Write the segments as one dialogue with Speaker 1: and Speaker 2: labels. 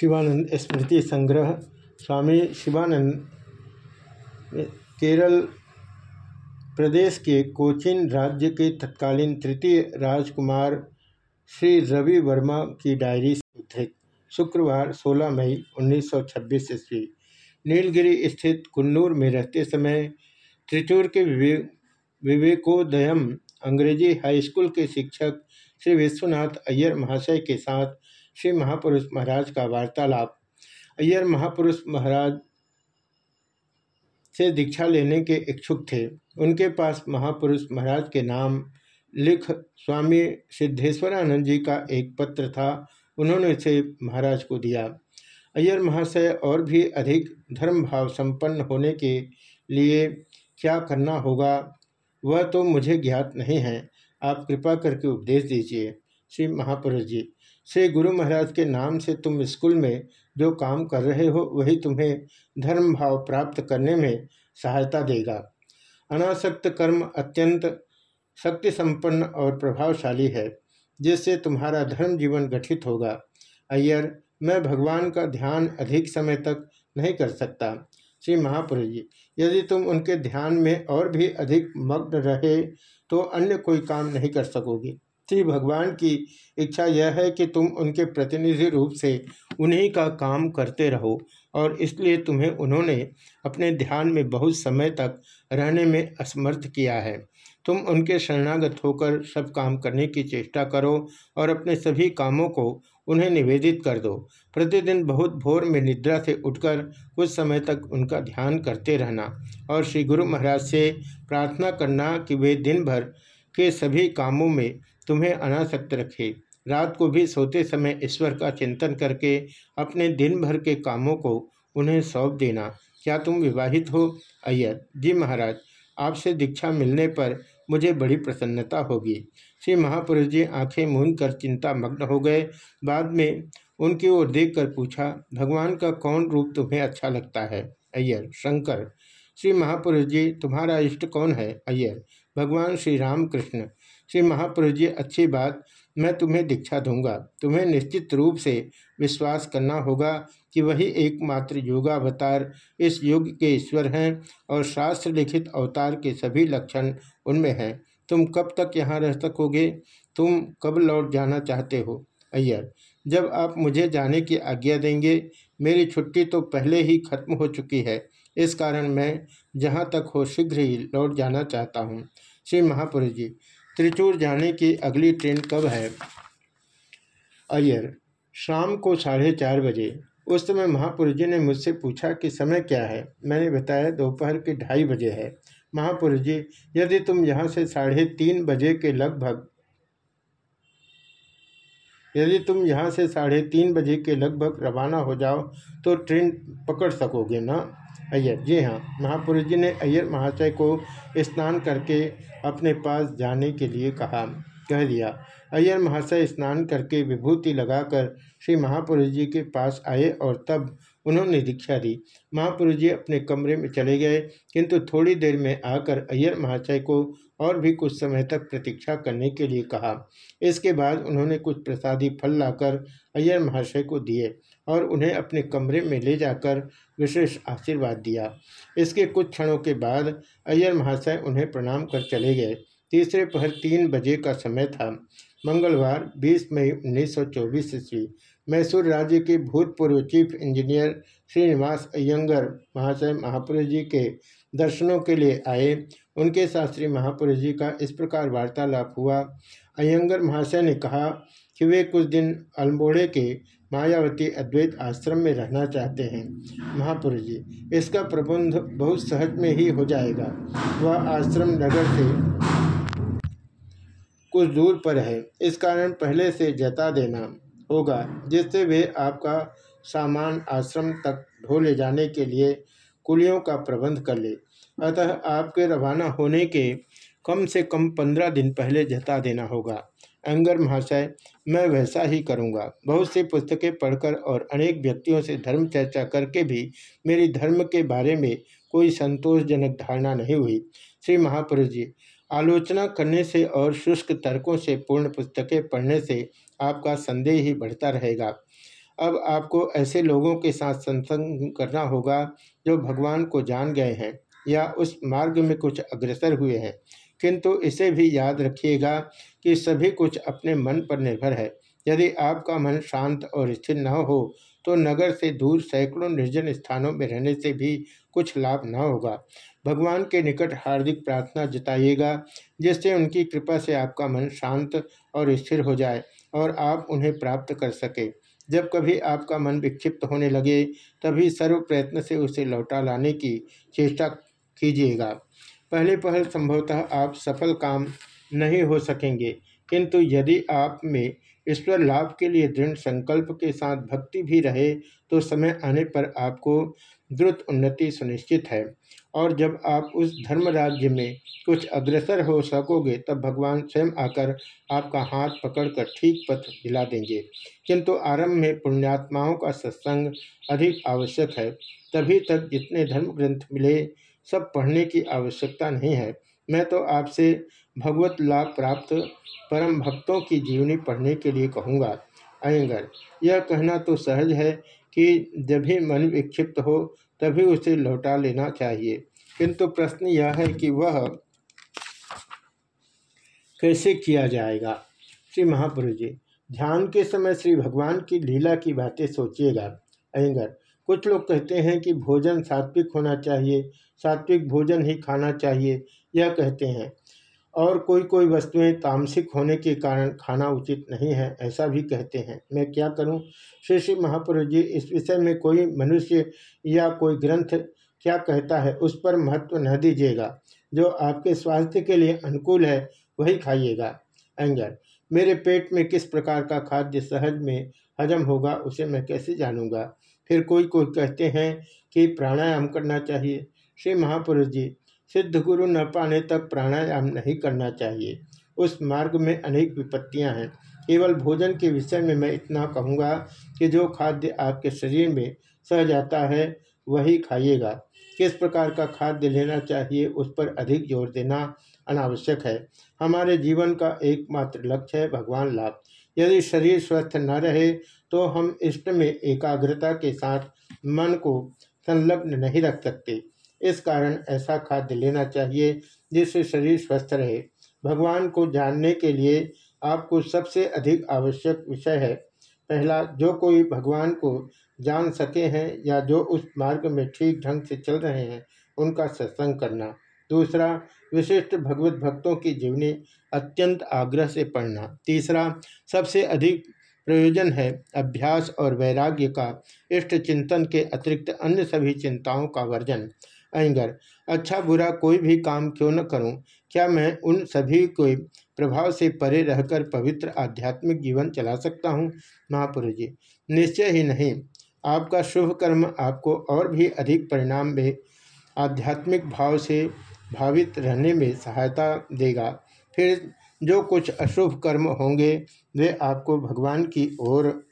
Speaker 1: शिवानंद स्मृति संग्रह, स्वामी शिवानंद, केरल प्रदेश के कोचिन राज्य के तत्कालीन तृतीय राजकुमार श्री रवि वर्मा की डायरी से उद्धृत। शुक्रवार 16 मई 1926 ईस्वी। नीलगिरी स्थित कुन्नूर में रहते समय त्रिचूर के विवेक, विवेकोदयम अंग्रेज़ी हाई स्कूल के शिक्षक श्री विश्वनाथ अय्यर महाशय के साथ श्री महापुरुष महाराज का वार्तालाप। अय्यर महापुरुष महाराज से दीक्षा लेने के इच्छुक थे। उनके पास महापुरुष महाराज के नाम लिख स्वामी सिद्धेश्वरानंद जी का एक पत्र था। उन्होंने इसे महाराज को दिया। अय्यर महाशय और भी अधिक धर्म भाव संपन्न होने के लिए क्या करना होगा, वह तो मुझे ज्ञात नहीं है। आप कृपा करके उपदेश दीजिए। श्री महापुरुष जी श्री गुरु महाराज के नाम से तुम स्कूल में जो काम कर रहे हो, वही तुम्हें धर्म भाव प्राप्त करने में सहायता देगा। अनासक्त कर्म अत्यंत शक्ति संपन्न और प्रभावशाली है, जिससे तुम्हारा धर्म जीवन गठित होगा। अय्यर, मैं भगवान का ध्यान अधिक समय तक नहीं कर सकता। श्री महापुरुष जी यदि तुम उनके ध्यान में और भी अधिक मग्न रहे तो अन्य कोई काम नहीं कर सकोगे। श्री भगवान की इच्छा यह है कि तुम उनके प्रतिनिधि रूप से उन्हीं का काम करते रहो और इसलिए तुम्हें उन्होंने अपने ध्यान में बहुत समय तक रहने में असमर्थ किया है। तुम उनके शरणागत होकर सब काम करने की चेष्टा करो और अपने सभी कामों को उन्हें निवेदित कर दो। प्रतिदिन बहुत भोर में निद्रा से उठकर कुछ समय तक उनका ध्यान करते रहना और श्री गुरु महाराज से प्रार्थना करना कि वे दिन भर के सभी कामों में तुम्हें अनासक्त रखे। रात को भी सोते समय ईश्वर का चिंतन करके अपने दिन भर के कामों को उन्हें सौंप देना। क्या तुम विवाहित हो? अय्यर। जी महाराज, आपसे दीक्षा मिलने पर मुझे बड़ी प्रसन्नता होगी। श्री महापुरुष जी आँखें मूंद कर चिंता मग्न हो गए। बाद में उनकी ओर देखकर पूछा, भगवान का कौन रूप तुम्हें अच्छा लगता है? अय्यर। शंकर। श्री महापुरुष जी, तुम्हारा इष्ट कौन है? अय्यर। भगवान श्री राम कृष्ण श्री महापुरुष जी, अच्छी बात, मैं तुम्हें दीक्षा दूँगा। तुम्हें निश्चित रूप से विश्वास करना होगा कि वही एकमात्र योगावतार इस युग के ईश्वर हैं और शास्त्र लिखित अवतार के सभी लक्षण उनमें हैं। तुम कब तक यहाँ रह सकोगे? तुम कब लौट जाना चाहते हो? अय्यर, जब आप मुझे जाने की आज्ञा देंगे, मेरी छुट्टी तो पहले ही खत्म हो चुकी है। इस कारण मैं जहाँ तक हो, शीघ्र ही लौट जाना चाहता हूँ। श्री महापुरुष जी त्रिचूर जाने की अगली ट्रेन कब है? अय्यर, शाम को साढ़े चार बजे। उस समय महापुरुष जी ने मुझसे पूछा कि समय क्या है? मैंने बताया दोपहर के ढाई बजे है। महापुरुष जी यदि तुम यहाँ से साढ़े तीन बजे के लगभग यदि तुम यहाँ से साढ़े तीन बजे के लगभग रवाना हो जाओ तो ट्रेन पकड़ सकोगे ना? अय्यर। जी हाँ महापुरुष जी ने अय्यर महाशय को स्नान करके अपने पास जाने के लिए कहा, कह दिया। अय्यर महाशय स्नान करके विभूति लगाकर श्री महापुरुष जी के पास आए और तब उन्होंने दीक्षा दी। महापुरुष जी अपने कमरे में चले गए, किंतु थोड़ी देर में आकर अय्यर महाशय को और भी कुछ समय तक प्रतीक्षा करने के लिए कहा। इसके बाद उन्होंने कुछ प्रसादी फल लाकर अय्यर महाशय को दिए और उन्हें अपने कमरे में ले जाकर विशेष आशीर्वाद दिया। इसके कुछ क्षणों के बाद अय्यर महाशय उन्हें प्रणाम कर चले गए। तीसरे पहर तीन बजे का समय था। मंगलवार 20 मई उन्नीस सौ ईस्वी। मैसूर राज्य के भूतपूर्व चीफ इंजीनियर श्रीनिवास अयंगर महाशय महापुरुष जी के दर्शनों के लिए आए। उनके साथ श्री महापुरुष जी का इस प्रकार वार्तालाप हुआ। अयंगर महाशय ने कहा कि वे कुछ दिन अल्मोड़े के मायावती अद्वैत आश्रम में रहना चाहते हैं। महापुरुष जी, इसका प्रबंध बहुत सहज में ही हो जाएगा। वह आश्रम नगर से कुछ दूर पर है। इस कारण पहले से जता देना। होगा, जिससे वे आपका सामान आश्रम तक ढो ले जाने के लिए कुलियों का प्रबंध कर ले। अतः आपके रवाना होने के कम से कम पंद्रह दिन पहले जता देना होगा। अंगर महाशय, मैं वैसा ही करूँगा। बहुत सी पुस्तकें पढ़कर और अनेक व्यक्तियों से धर्म चर्चा करके भी मेरी धर्म के बारे में कोई संतोषजनक धारणा नहीं हुई। श्री महापुरुष जी, आलोचना करने से और शुष्क तर्कों से पूर्ण पुस्तकें पढ़ने से आपका संदेह ही बढ़ता रहेगा। अब आपको ऐसे लोगों के साथ संसंग करना होगा, जो भगवान को जान गए हैं या उस मार्ग में कुछ अग्रसर हुए हैं। किंतु इसे भी याद रखिएगा कि सभी कुछ अपने मन पर निर्भर है। यदि आपका मन शांत और स्थिर न हो तो नगर से दूर सैकड़ों निर्जन स्थानों में रहने से भी कुछ लाभ न होगा। भगवान के निकट हार्दिक प्रार्थना जताइएगा, जिससे उनकी कृपा से आपका मन शांत और स्थिर हो जाए। और आप उन्हें प्राप्त कर सके। जब कभी आपका मन विक्षिप्त होने लगे, तभी सर्व प्रयत्न से उसे लौटा लाने की चेष्टा कीजिएगा। पहले पहल संभवतः आप सफल काम नहीं हो सकेंगे, किंतु यदि आप में ईश्वर लाभ के लिए दृढ़ संकल्प के साथ भक्ति भी रहे तो समय आने पर आपको द्रुत उन्नति सुनिश्चित है। और जब आप उस धर्म राज्य में कुछ अग्रसर हो सकोगे, तब भगवान स्वयं आकर आपका हाथ पकड़कर ठीक पथ दिला देंगे। किंतु आरंभ में पुण्यात्माओं का सत्संग अधिक आवश्यक है। तभी तक जितने धर्म ग्रंथ मिले, सब पढ़ने की आवश्यकता नहीं है। मैं तो आपसे भगवत लाभ प्राप्त परम भक्तों की जीवनी पढ़ने के लिए कहूँगा। अयंगर यह कहना तो सहज है कि जब भी मन विक्षिप्त हो, तभी उसे लौटा लेना चाहिए। किंतु प्रश्न यह है कि वह कैसे किया जाएगा? श्री महापुरुष जी, ध्यान के समय श्री भगवान की लीला की बातें सोचिएगा। अयंगर, कुछ लोग कहते हैं कि भोजन सात्विक होना चाहिए, सात्विक भोजन ही खाना चाहिए, यह कहते हैं। और कोई कोई वस्तुएँ तामसिक होने के कारण खाना उचित नहीं है, ऐसा भी कहते हैं। मैं क्या करूँ? श्री श्री महापुरुष जी, इस विषय में कोई मनुष्य या कोई ग्रंथ क्या कहता है, उस पर महत्व न दीजिएगा। जो आपके स्वास्थ्य के लिए अनुकूल है, वही खाइएगा। एंगर, मेरे पेट में किस प्रकार का खाद्य सहज में हजम होगा, उसे मैं कैसे जानूँगा? फिर कोई कोई कहते हैं कि प्राणायाम करना चाहिए। श्री महापुरुष जी, सिद्ध गुरु न पाने तक प्राणायाम नहीं करना चाहिए। उस मार्ग में अनेक विपत्तियाँ हैं। केवल भोजन के विषय में मैं इतना कहूँगा कि जो खाद्य आपके शरीर में सह जाता है, वही खाइएगा। किस प्रकार का खाद्य लेना चाहिए, उस पर अधिक ज़ोर देना अनावश्यक है। हमारे जीवन का एकमात्र लक्ष्य है भगवान लाभ। यदि शरीर स्वस्थ न रहे तो हम इष्ट में एकाग्रता के साथ मन को संलग्न नहीं रख सकते। इस कारण ऐसा खाद्य लेना चाहिए जिससे शरीर स्वस्थ रहे। भगवान को जानने के लिए आपको सबसे अधिक आवश्यक विषय है। पहला, जो कोई भगवान को जान सके हैं या जो उस मार्ग में ठीक ढंग से चल रहे हैं, उनका सत्संग करना। दूसरा, विशिष्ट भगवत भक्तों की जीवनी अत्यंत आग्रह से पढ़ना। तीसरा, सबसे अधिक प्रयोजन है अभ्यास और वैराग्य का, इष्ट चिंतन के अतिरिक्त अन्य सभी चिंताओं का वर्जन। अहंगर अच्छा बुरा कोई भी काम क्यों न करूँ? क्या मैं उन सभी को प्रभाव से परे रहकर पवित्र आध्यात्मिक जीवन चला सकता हूँ? महापुरुष जी, निश्चय ही नहीं। आपका शुभ कर्म आपको और भी अधिक परिणाम में आध्यात्मिक भाव से भावित रहने में सहायता देगा। फिर जो कुछ अशुभ कर्म होंगे, वे आपको भगवान की ओर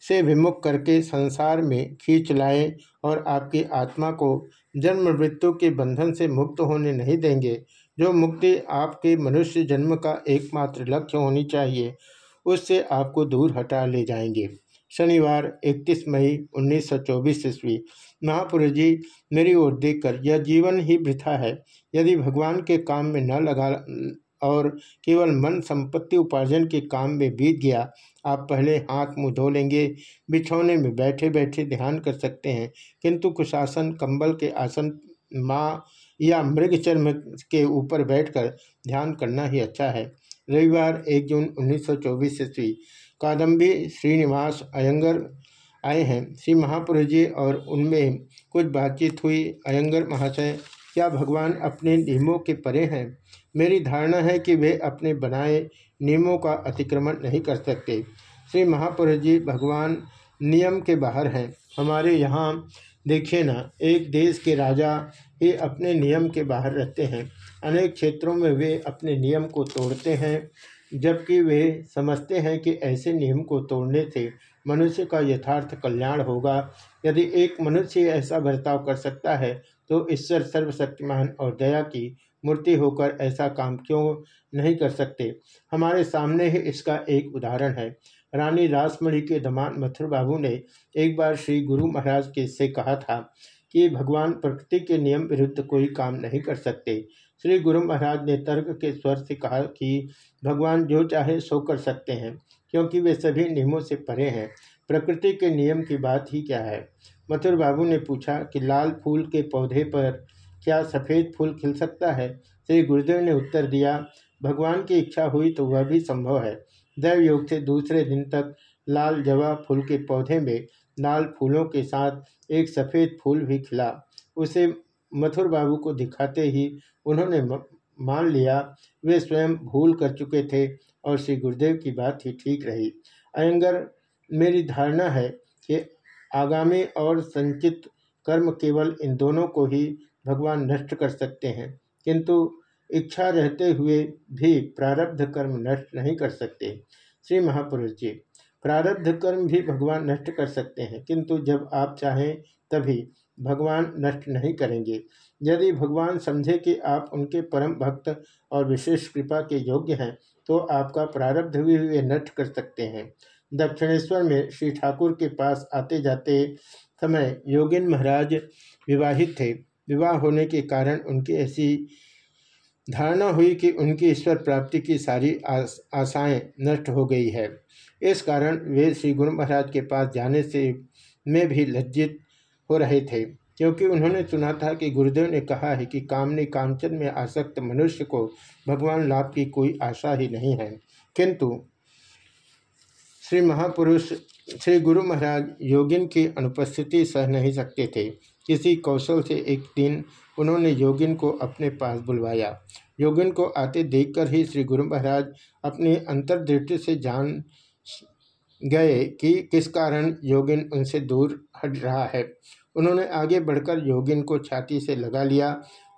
Speaker 1: से विमुख करके संसार में खींच लाएँ और आपकी आत्मा को जन्म मृत्यु के बंधन से मुक्त होने नहीं देंगे। जो मुक्ति आपके मनुष्य जन्म का एकमात्र लक्ष्य होनी चाहिए, उससे आपको दूर हटा ले जाएँगे। शनिवार 31 मई 1924 ईस्वी। महापुरुष जी, मेरी ओर देखकर यह जीवन ही वृथा है। यदि भगवान के काम में न लगा और केवल मन संपत्ति उपार्जन के काम में बीत गया, आप पहले हाथ मुँह धो लेंगे, बिछौने में बैठे बैठे ध्यान कर सकते हैं। किंतु कुशासन, कंबल के आसन, माँ या मृग चर्म के ऊपर बैठकर ध्यान करना ही अच्छा है। रविवार, एक जून 1924 ईस्वी कादम्बी श्रीनिवास अयंगर आए हैं। श्री महापुरुष जी और उनमें कुछ बातचीत हुई। अयंगर महाशय, क्या भगवान अपने नियमों के परे हैं? मेरी धारणा है कि वे अपने बनाए नियमों का अतिक्रमण नहीं कर सकते। श्री महापुरुष जी, भगवान नियम के बाहर हैं। हमारे यहाँ, देखिए ना, एक देश के राजा ही अपने नियम के बाहर रहते हैं। अनेक क्षेत्रों में वे अपने नियम को तोड़ते हैं, जबकि वे समझते हैं कि ऐसे नियम को तोड़ने से मनुष्य का यथार्थ कल्याण होगा। यदि एक मनुष्य ऐसा बर्ताव कर सकता है तो ईश्वर सर्वशक्तिमान और दया की मूर्ति होकर ऐसा काम क्यों नहीं कर सकते? हमारे सामने ही इसका एक उदाहरण है। रानी रासमणि के दमान मथुर बाबू ने एक बार श्री गुरु महाराज के से कहा था कि भगवान प्रकृति के नियम विरुद्ध कोई काम नहीं कर सकते। श्री गुरु महाराज ने तर्क के स्वर से कहा कि भगवान जो चाहे सो कर सकते हैं, क्योंकि वे सभी नियमों से परे हैं। प्रकृति के नियम की बात ही क्या है? मथुर बाबू ने पूछा कि लाल फूल के पौधे पर क्या सफ़ेद फूल खिल सकता है? श्री गुरुदेव ने उत्तर दिया, भगवान की इच्छा हुई तो वह भी संभव है। दैव योग से दूसरे दिन तक लाल जवा फूल के पौधे में लाल फूलों के साथ एक सफ़ेद फूल भी खिला। उसे मथुर बाबू को दिखाते ही उन्होंने मान लिया, वे स्वयं भूल कर चुके थे और श्री गुरुदेव की बात ही ठीक रही। अयंगर मेरी धारणा है कि आगामी और संचित कर्म केवल इन दोनों को ही भगवान नष्ट कर सकते हैं, किंतु इच्छा रहते हुए भी प्रारब्ध कर्म नष्ट नहीं कर सकते। श्री महापुरुष जी, प्रारब्ध कर्म भी भगवान नष्ट कर सकते हैं, किंतु जब आप चाहें तभी भगवान नष्ट नहीं करेंगे। यदि भगवान समझे कि आप उनके परम भक्त और विशेष कृपा के योग्य हैं तो आपका प्रारब्ध भी वे नष्ट कर सकते हैं। दक्षिणेश्वर में श्री ठाकुर के पास आते जाते समय योगिन महाराज विवाहित थे। विवाह होने के कारण उनकी ऐसी धारणा हुई कि उनकी ईश्वर प्राप्ति की सारी आस, आशाएँ नष्ट हो गई है। इस कारण वे श्री गुरु महाराज के पास जाने से में भी लज्जित हो रहे थे, क्योंकि उन्होंने सुना था कि गुरुदेव ने कहा है कि कामने कामचन में आसक्त मनुष्य को भगवान लाभ की कोई आशा ही नहीं है। किंतु श्री महापुरुष, श्री गुरु महाराज योगिन की अनुपस्थिति सह नहीं सकते थे। किसी कौशल से एक दिन उन्होंने योगिन को अपने पास बुलवाया। योगिन को आते देखकर ही श्री गुरु महाराज अपनी अंतर्दृष्टि से जान गए कि किस कारण योगिन उनसे दूर हट रहा है। उन्होंने आगे बढ़कर योगिन को छाती से लगा लिया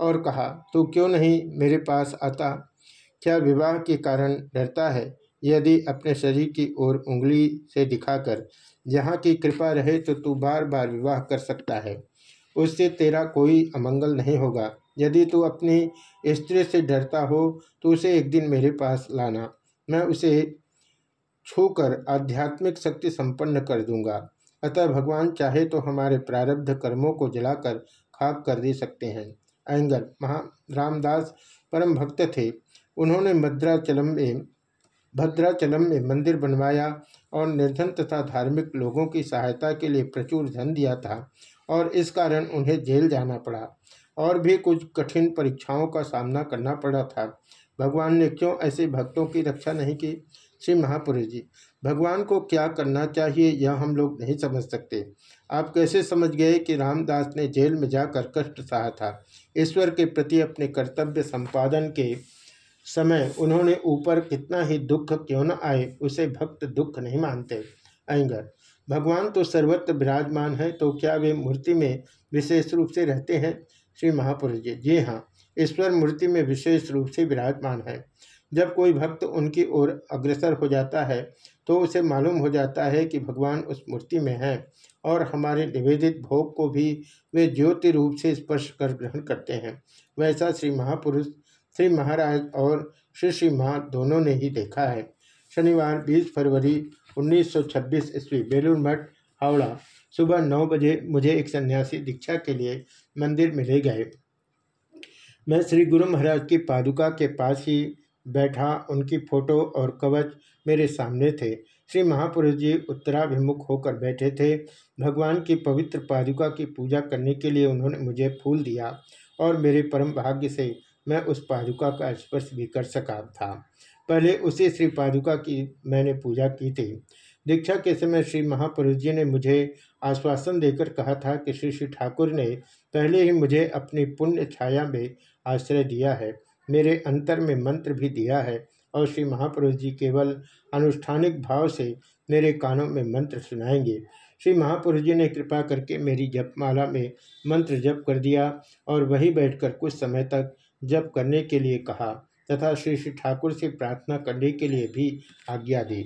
Speaker 1: और कहा, तू क्यों नहीं मेरे पास आता? क्या विवाह के कारण डरता है? यदि अपने शरीर की ओर उंगली से दिखाकर यहाँ की कृपा रहे तो तू बार बार विवाह कर सकता है। उससे तेरा कोई अमंगल नहीं होगा। यदि तू अपनी स्त्री से डरता हो तो उसे एक दिन मेरे पास लाना। मैं उसे छूकर आध्यात्मिक शक्ति संपन्न कर दूँगा। अतः भगवान चाहे तो हमारे प्रारब्ध कर्मों को जलाकर खाक कर दे सकते हैं। अयंगर महा रामदास परम भक्त थे। उन्होंने मद्राचलम में, भद्राचलम में मंदिर बनवाया और निर्धन तथा धार्मिक लोगों की सहायता के लिए प्रचुर धन दिया था और इस कारण उन्हें जेल जाना पड़ा। और भी कुछ कठिन परीक्षाओं का सामना करना पड़ा था। भगवान ने क्यों ऐसे भक्तों की रक्षा नहीं की? श्री महापुरुष जी, भगवान को क्या करना चाहिए यह हम लोग नहीं समझ सकते। आप कैसे समझ गए कि रामदास ने जेल में जाकर कष्ट सहा था? ईश्वर के प्रति अपने कर्तव्य संपादन के समय उन्होंने ऊपर कितना ही दुख क्यों न आए, उसे भक्त दुख नहीं मानते। अयंगर भगवान तो सर्वत्र विराजमान है तो क्या वे मूर्ति में विशेष रूप से रहते हैं? श्री महापुरुष जी जी हाँ ईश्वर मूर्ति में विशेष रूप से विराजमान है। जब कोई भक्त उनकी ओर अग्रसर हो जाता है तो उसे मालूम हो जाता है कि भगवान उस मूर्ति में है और हमारे निवेदित भोग को भी वे ज्योति रूप से स्पर्श कर ग्रहण करते हैं। वैसा श्री महापुरुष, श्री महाराज और श्री श्री माँ दोनों ने ही देखा है। शनिवार 20 फरवरी 1926 ईस्वी, बेलूर मठ, हावड़ा। सुबह नौ बजे मुझे एक सन्यासी दीक्षा के लिए मंदिर में ले गए। मैं श्री गुरु महाराज की पादुका के पास ही बैठा, उनकी फ़ोटो और कवच मेरे सामने थे। श्री महापुरुष जी उत्तराभिमुख होकर बैठे थे। भगवान की पवित्र पादुका की पूजा करने के लिए उन्होंने मुझे फूल दिया और मेरे परम भाग्य से मैं उस पादुका का स्पर्श भी कर सका था। पहले उसी श्री पादुका की मैंने पूजा की थी। दीक्षा के समय श्री महापुरुष जी ने मुझे आश्वासन देकर कहा था कि श्री श्री ठाकुर ने पहले ही मुझे अपनी पुण्य छाया में आश्रय दिया है, मेरे अंतर में मंत्र भी दिया है और श्री महापुरुष जी केवल अनुष्ठानिक भाव से मेरे कानों में मंत्र सुनाएँगे। श्री महापुरुष जी ने कृपा करके मेरी जपमाला में मंत्र जप कर दिया और वहीं बैठकर कुछ समय तक जप करने के लिए कहा तथा श्री श्री ठाकुर से प्रार्थना करने के लिए भी आज्ञा दी।